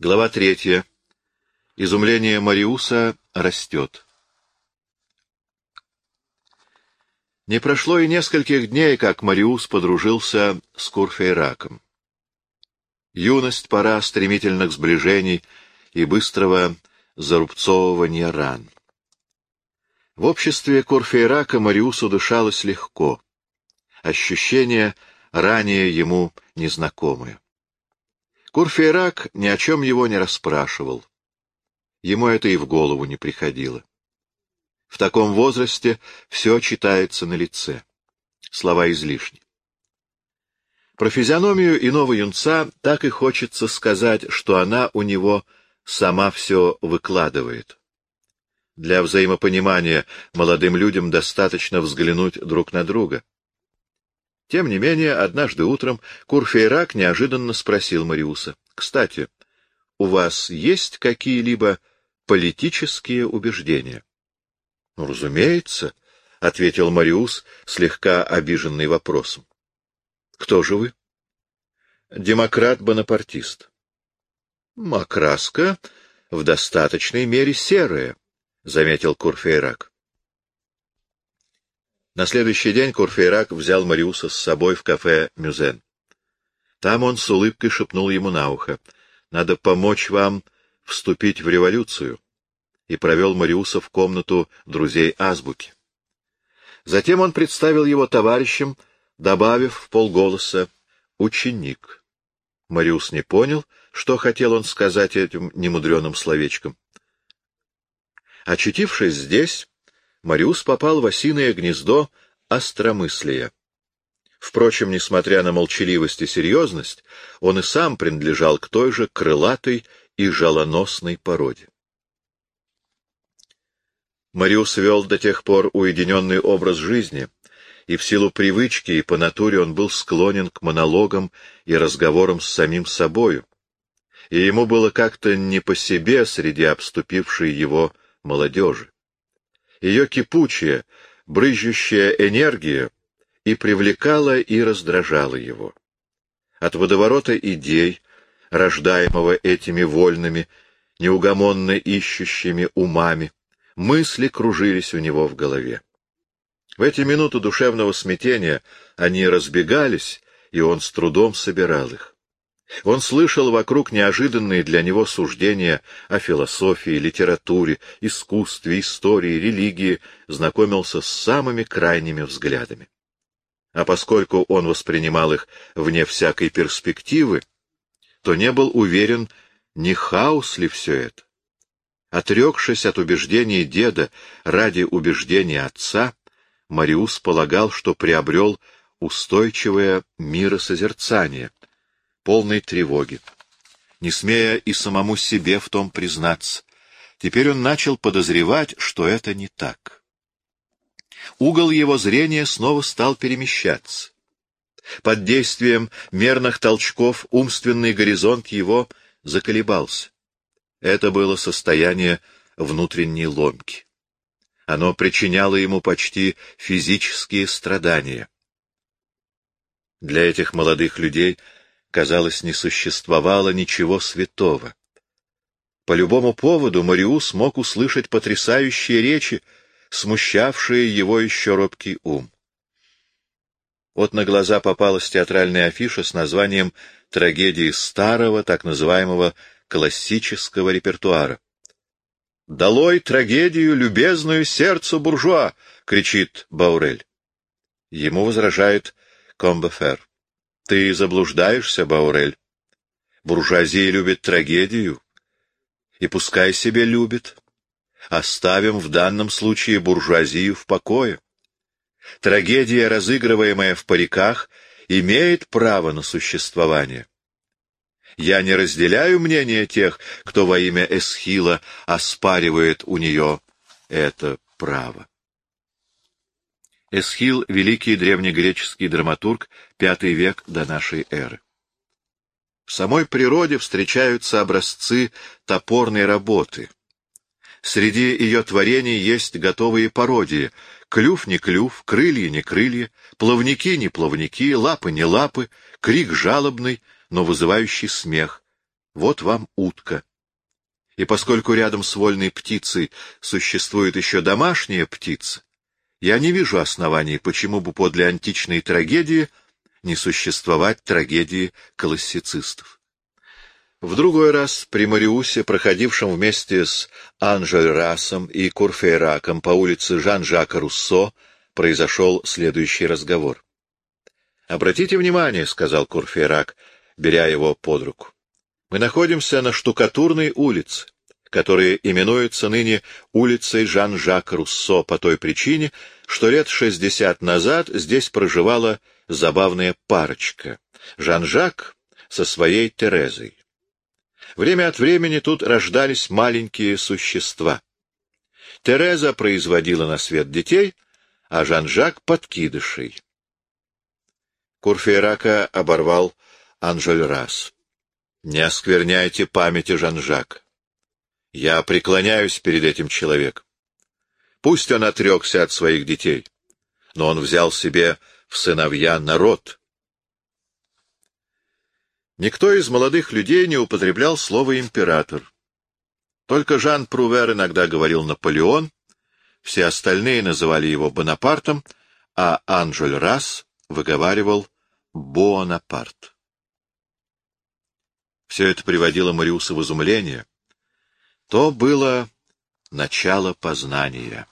Глава третья. Изумление Мариуса растет. Не прошло и нескольких дней, как Мариус подружился с Курфейраком. Юность — пора стремительных сближений и быстрого зарубцовывания ран. В обществе Курфейрака Мариусу дышалось легко. Ощущения ранее ему незнакомые. Курфейрак ни о чем его не расспрашивал. Ему это и в голову не приходило. В таком возрасте все читается на лице. Слова излишни. Про физиономию иного юнца так и хочется сказать, что она у него сама все выкладывает. Для взаимопонимания молодым людям достаточно взглянуть друг на друга. Тем не менее, однажды утром Курфейрак неожиданно спросил Мариуса. — Кстати, у вас есть какие-либо политические убеждения? — Ну, разумеется, — ответил Мариус, слегка обиженный вопросом. — Кто же вы? — Демократ-бонапартист. — Окраска в достаточной мере серая, — заметил Курфейрак. На следующий день Курфейрак взял Мариуса с собой в кафе «Мюзен». Там он с улыбкой шепнул ему на ухо. «Надо помочь вам вступить в революцию», и провел Мариуса в комнату друзей азбуки. Затем он представил его товарищам, добавив в полголоса «ученик». Мариус не понял, что хотел он сказать этим немудреным словечком. Очутившись здесь, Мариус попал в осиное гнездо остромыслия. Впрочем, несмотря на молчаливость и серьезность, он и сам принадлежал к той же крылатой и жалоносной породе. Мариус вел до тех пор уединенный образ жизни, и в силу привычки и по натуре он был склонен к монологам и разговорам с самим собою, и ему было как-то не по себе среди обступившей его молодежи. Ее кипучая, брызжущая энергия и привлекала, и раздражала его. От водоворота идей, рождаемого этими вольными, неугомонно ищущими умами, мысли кружились у него в голове. В эти минуты душевного смятения они разбегались, и он с трудом собирал их. Он слышал вокруг неожиданные для него суждения о философии, литературе, искусстве, истории, религии, знакомился с самыми крайними взглядами. А поскольку он воспринимал их вне всякой перспективы, то не был уверен, не хаос ли все это. Отрекшись от убеждений деда ради убеждения отца, Мариус полагал, что приобрел устойчивое миросозерцание, полной тревоги, не смея и самому себе в том признаться. Теперь он начал подозревать, что это не так. Угол его зрения снова стал перемещаться. Под действием мерных толчков умственный горизонт его заколебался. Это было состояние внутренней ломки. Оно причиняло ему почти физические страдания. Для этих молодых людей — казалось, не существовало ничего святого. По любому поводу Мариус мог услышать потрясающие речи, смущавшие его еще робкий ум. Вот на глаза попалась театральная афиша с названием «Трагедии старого, так называемого классического репертуара». «Долой трагедию, любезную сердцу буржуа!» — кричит Баурель. Ему возражает Комбефер. Ты заблуждаешься, Баурель. Буржуазия любит трагедию. И пускай себе любит. Оставим в данном случае буржуазию в покое. Трагедия, разыгрываемая в париках, имеет право на существование. Я не разделяю мнение тех, кто во имя Эсхила оспаривает у нее это право. Эсхил — великий древнегреческий драматург, V век до нашей эры. В самой природе встречаются образцы топорной работы. Среди ее творений есть готовые пародии — клюв не клюв, крылья не крылья, плавники не плавники, лапы не лапы, крик жалобный, но вызывающий смех, Вот вам утка. И поскольку рядом с вольной птицей существует еще домашняя птица, я не вижу оснований, почему бы подле античной трагедии не существовать трагедии классицистов. В другой раз при Мариусе, проходившем вместе с Анжель Расом и Курфейраком по улице Жан-Жака Руссо, произошел следующий разговор. «Обратите внимание», — сказал Курфейрак, беря его под руку. «Мы находимся на штукатурной улице, которая именуется ныне улицей Жан-Жак Руссо по той причине, что лет шестьдесят назад здесь проживала забавная парочка — Жан-Жак со своей Терезой. Время от времени тут рождались маленькие существа. Тереза производила на свет детей, а Жан-Жак — подкидышей. Курфейрака оборвал Анжель Рас. «Не оскверняйте памяти Жан-Жак. Я преклоняюсь перед этим человеком. Пусть он отрекся от своих детей, но он взял себе в сыновья народ. Никто из молодых людей не употреблял слово «император». Только Жан Прувер иногда говорил «Наполеон», все остальные называли его Бонапартом, а Анжель Расс выговаривал «Бонапарт». Все это приводило Мариуса в изумление. То было начало познания.